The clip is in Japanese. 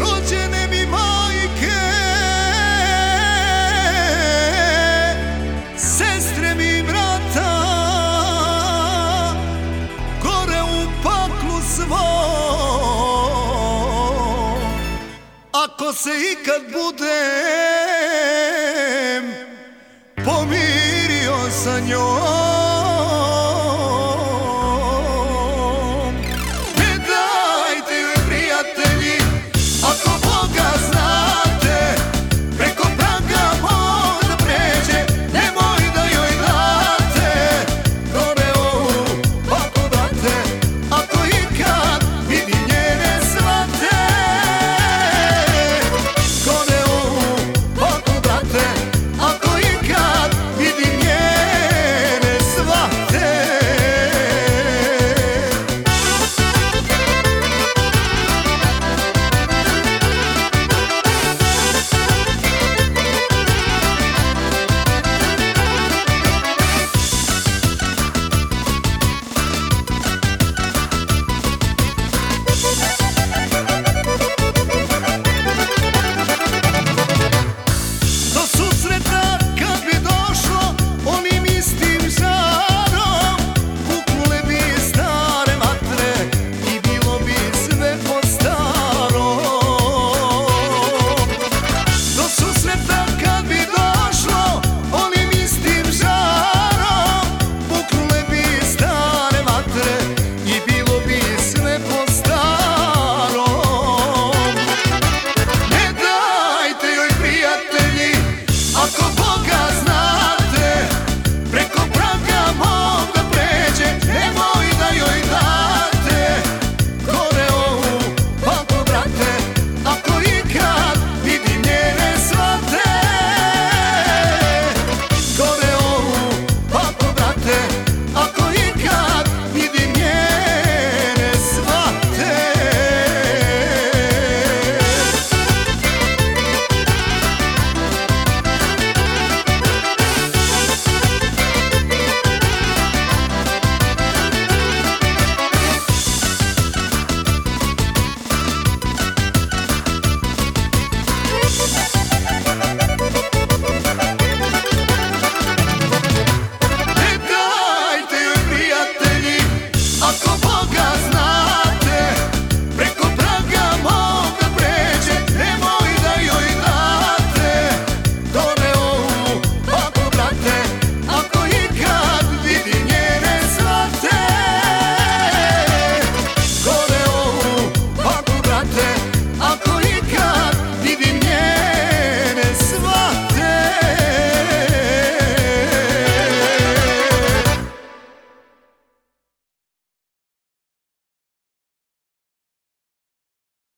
Rođene mi majke Ako se ikad budem Pomirio sa njom